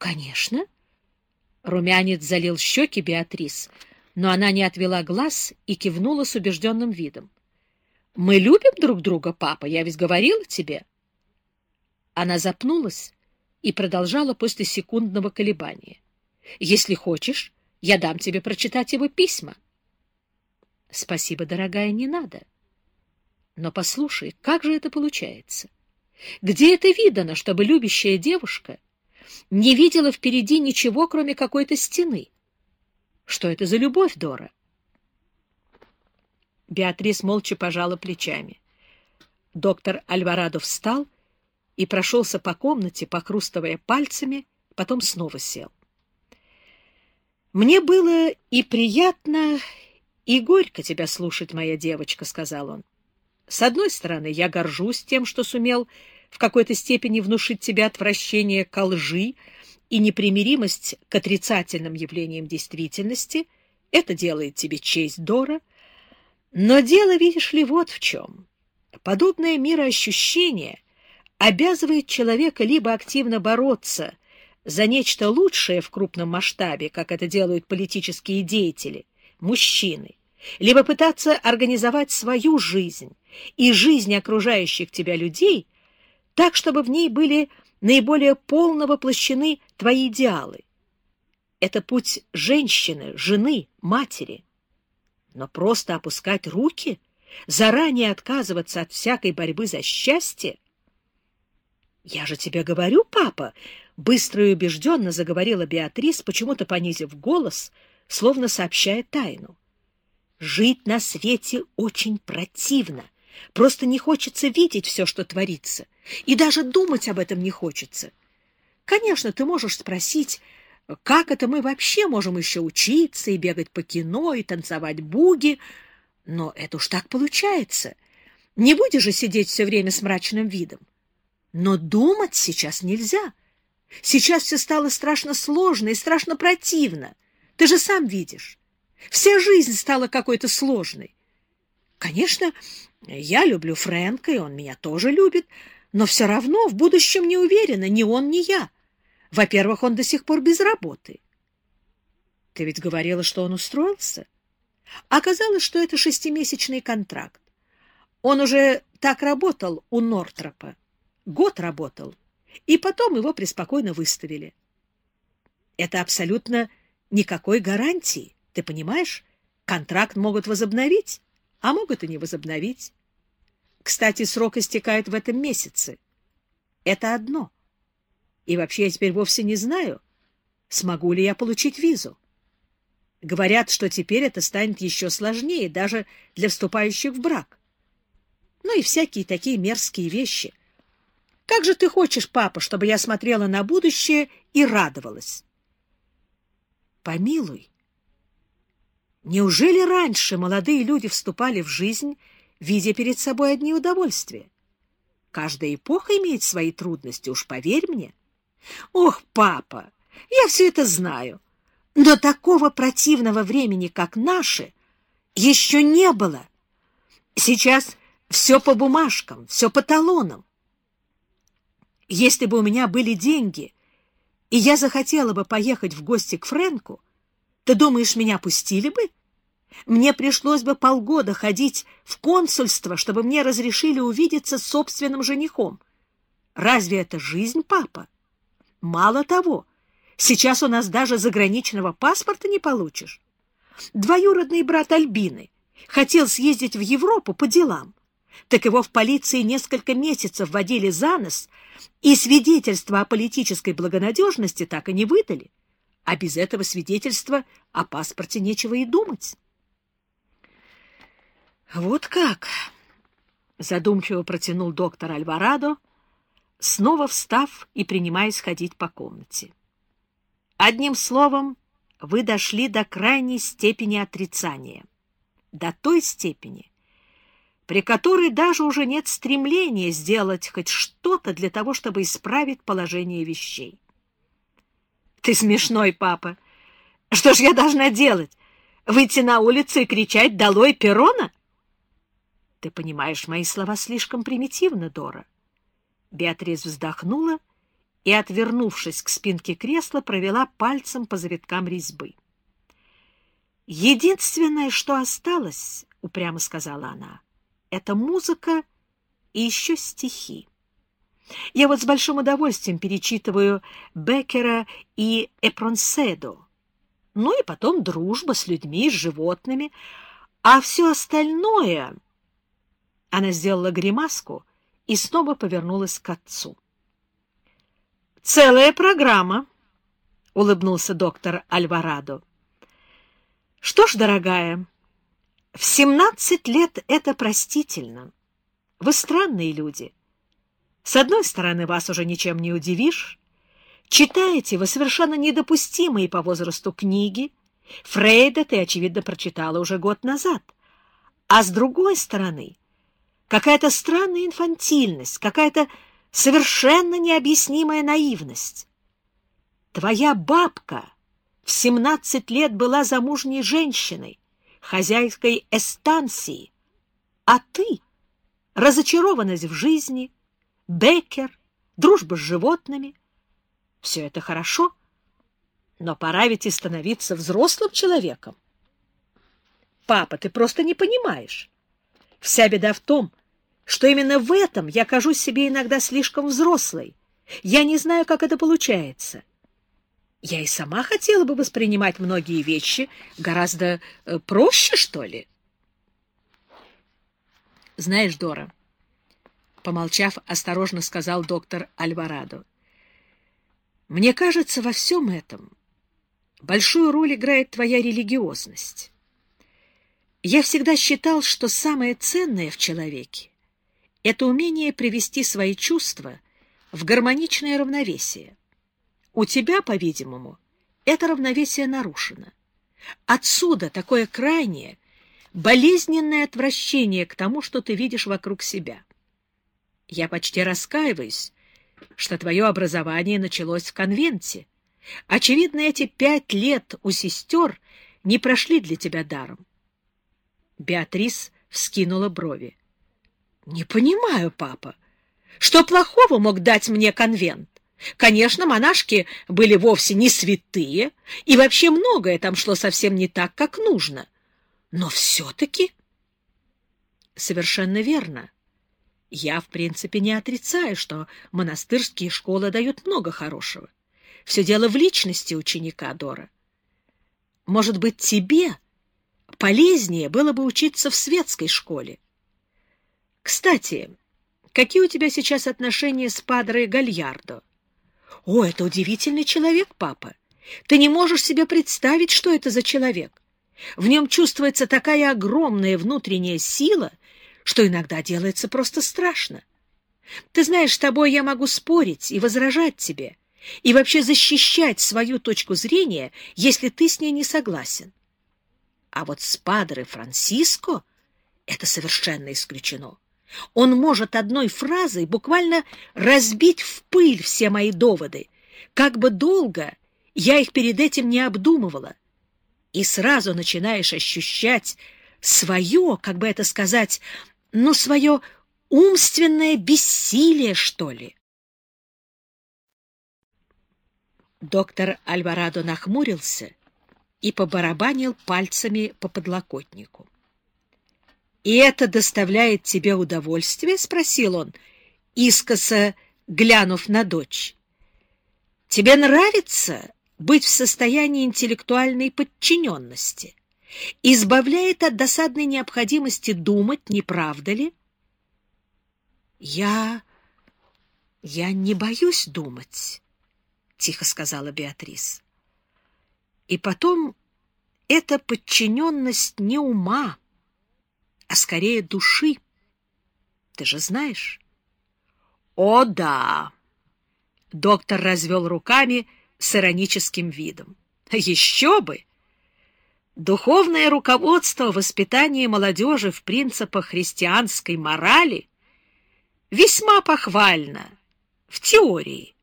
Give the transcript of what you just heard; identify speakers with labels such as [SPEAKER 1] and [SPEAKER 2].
[SPEAKER 1] Конечно. Румянец залил щеки Беатрис, но она не отвела глаз и кивнула с убежденным видом. — Мы любим друг друга, папа, я ведь говорила тебе. Она запнулась и продолжала после секундного колебания. — Если хочешь, я дам тебе прочитать его письма. — Спасибо, дорогая, не надо. Но послушай, как же это получается? Где это видано, чтобы любящая девушка не видела впереди ничего, кроме какой-то стены. Что это за любовь, Дора? Беатрис молча пожала плечами. Доктор Альварадо встал и прошелся по комнате, покрустывая пальцами, потом снова сел. «Мне было и приятно, и горько тебя слушать, моя девочка», — сказал он. «С одной стороны, я горжусь тем, что сумел в какой-то степени внушить тебе отвращение ко лжи и непримиримость к отрицательным явлениям действительности, это делает тебе честь, Дора. Но дело, видишь ли, вот в чем. Подобное мироощущение обязывает человека либо активно бороться за нечто лучшее в крупном масштабе, как это делают политические деятели, мужчины, либо пытаться организовать свою жизнь и жизнь окружающих тебя людей — так, чтобы в ней были наиболее полно воплощены твои идеалы. Это путь женщины, жены, матери. Но просто опускать руки, заранее отказываться от всякой борьбы за счастье? Я же тебе говорю, папа, быстро и убежденно заговорила Беатрис, почему-то понизив голос, словно сообщая тайну. Жить на свете очень противно. Просто не хочется видеть все, что творится. И даже думать об этом не хочется. Конечно, ты можешь спросить, как это мы вообще можем еще учиться и бегать по кино, и танцевать буги, но это уж так получается. Не будешь же сидеть все время с мрачным видом. Но думать сейчас нельзя. Сейчас все стало страшно сложно и страшно противно. Ты же сам видишь. Вся жизнь стала какой-то сложной. Конечно, я люблю Фрэнка, и он меня тоже любит, но все равно в будущем не уверена ни он, ни я. Во-первых, он до сих пор без работы. Ты ведь говорила, что он устроился? Оказалось, что это шестимесячный контракт. Он уже так работал у Нортропа. Год работал, и потом его преспокойно выставили. Это абсолютно никакой гарантии, ты понимаешь? Контракт могут возобновить, а могут и не возобновить. Кстати, срок истекает в этом месяце. Это одно. И вообще я теперь вовсе не знаю, смогу ли я получить визу. Говорят, что теперь это станет еще сложнее даже для вступающих в брак. Ну и всякие такие мерзкие вещи. Как же ты хочешь, папа, чтобы я смотрела на будущее и радовалась? Помилуй. Неужели раньше молодые люди вступали в жизнь видя перед собой одни удовольствия. Каждая эпоха имеет свои трудности, уж поверь мне. Ох, папа, я все это знаю, но такого противного времени, как наше, еще не было. Сейчас все по бумажкам, все по талонам. Если бы у меня были деньги, и я захотела бы поехать в гости к Фрэнку, ты думаешь, меня пустили бы? Мне пришлось бы полгода ходить в консульство, чтобы мне разрешили увидеться с собственным женихом. Разве это жизнь, папа? Мало того, сейчас у нас даже заграничного паспорта не получишь. Двоюродный брат Альбины хотел съездить в Европу по делам. Так его в полиции несколько месяцев водили за нос, и свидетельство о политической благонадежности так и не выдали. А без этого свидетельства о паспорте нечего и думать. Вот как, задумчиво протянул доктор Альварадо, снова встав и принимаясь ходить по комнате. Одним словом, вы дошли до крайней степени отрицания, до той степени, при которой даже уже нет стремления сделать хоть что-то для того, чтобы исправить положение вещей. Ты смешной, папа. Что ж я должна делать? Выйти на улицу и кричать «Долой Перона»? Ты понимаешь, мои слова слишком примитивны, Дора. Беатрис вздохнула и, отвернувшись к спинке кресла, провела пальцем по завиткам резьбы. «Единственное, что осталось, — упрямо сказала она, — это музыка и еще стихи. Я вот с большим удовольствием перечитываю Беккера и Эпронседо, ну и потом дружба с людьми, с животными, а все остальное... Она сделала гримаску и снова повернулась к отцу. «Целая программа», — улыбнулся доктор Альварадо. «Что ж, дорогая, в семнадцать лет это простительно. Вы странные люди. С одной стороны, вас уже ничем не удивишь. Читаете вы совершенно недопустимые по возрасту книги. Фрейда ты, очевидно, прочитала уже год назад. А с другой стороны, какая-то странная инфантильность, какая-то совершенно необъяснимая наивность. Твоя бабка в семнадцать лет была замужней женщиной, хозяйской эстанции, а ты — разочарованность в жизни, Беккер, дружба с животными. Все это хорошо, но пора ведь и становиться взрослым человеком. Папа, ты просто не понимаешь. Вся беда в том, что именно в этом я кажусь себе иногда слишком взрослой. Я не знаю, как это получается. Я и сама хотела бы воспринимать многие вещи гораздо э, проще, что ли. Знаешь, Дора, помолчав, осторожно сказал доктор Альварадо, мне кажется, во всем этом большую роль играет твоя религиозность. Я всегда считал, что самое ценное в человеке это умение привести свои чувства в гармоничное равновесие. У тебя, по-видимому, это равновесие нарушено. Отсюда такое крайнее, болезненное отвращение к тому, что ты видишь вокруг себя. Я почти раскаиваюсь, что твое образование началось в конвенте. Очевидно, эти пять лет у сестер не прошли для тебя даром. Беатрис вскинула брови. Не понимаю, папа. Что плохого мог дать мне конвент? Конечно, монашки были вовсе не святые, и вообще многое там шло совсем не так, как нужно. Но все-таки... Совершенно верно. Я, в принципе, не отрицаю, что монастырские школы дают много хорошего. Все дело в личности ученика Дора. Может быть, тебе полезнее было бы учиться в светской школе. Кстати, какие у тебя сейчас отношения с Падре Гальярдо? О, это удивительный человек, папа. Ты не можешь себе представить, что это за человек. В нем чувствуется такая огромная внутренняя сила, что иногда делается просто страшно. Ты знаешь, с тобой я могу спорить и возражать тебе, и вообще защищать свою точку зрения, если ты с ней не согласен. А вот с Падре Франциско это совершенно исключено. Он может одной фразой буквально разбить в пыль все мои доводы, как бы долго я их перед этим не обдумывала. И сразу начинаешь ощущать свое, как бы это сказать, ну, свое умственное бессилие, что ли. Доктор Альварадо нахмурился и побарабанил пальцами по подлокотнику. «И это доставляет тебе удовольствие?» — спросил он, искоса глянув на дочь. «Тебе нравится быть в состоянии интеллектуальной подчиненности? Избавляет от досадной необходимости думать, не правда ли?» «Я... я не боюсь думать», — тихо сказала Беатрис. «И потом, эта подчиненность не ума, а скорее души. Ты же знаешь? О, да! Доктор развел руками с ироническим видом. Еще бы! Духовное руководство воспитания молодежи в принципах христианской морали весьма похвально в теории,